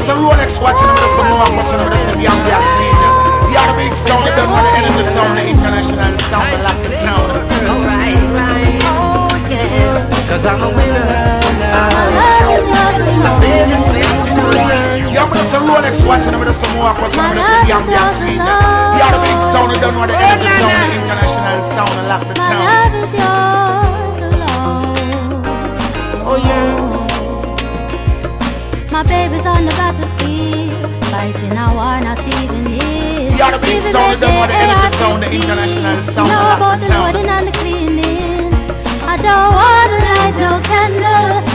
just a Rolex watch and I'm just a more watch and I'm just a young gas We are the big sound, the done with the energy town, the international sound, the lock the town. Alright, oh yes, cause I'm a winner. I say this feels Yeah, I'm just a Rolex watch and I'm just a more watch and I'm just a young gas We are the big sound, the done with the energy town, the international sound, the lock the My baby's on the battlefield, fighting a war not even near. Yeah, the big sound, the with the energy are the international sound, the Know lock about the the loading and the cleaning. I don't wanna light no candle.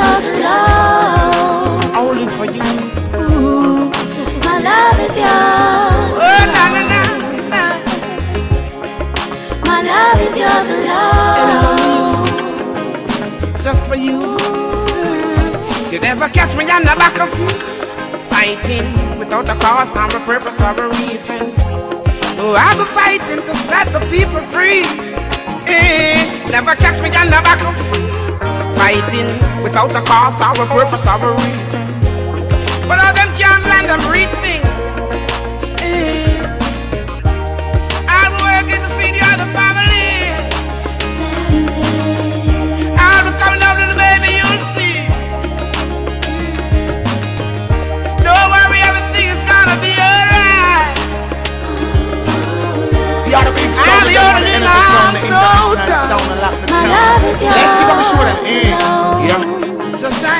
Yours alone. only for you. Ooh. My love is yours. Oh na na na na. My love is yours alone. just for you. You never catch me on the back of you, fighting without a cause, not a purpose or a reason. Oh, I've been fighting to set the people free. Eh, never catch me on the back of you, fighting without a cause a purpose a reason. But all them can't land them breathing.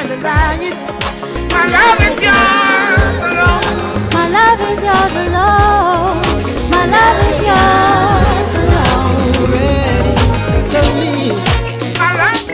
and denying my love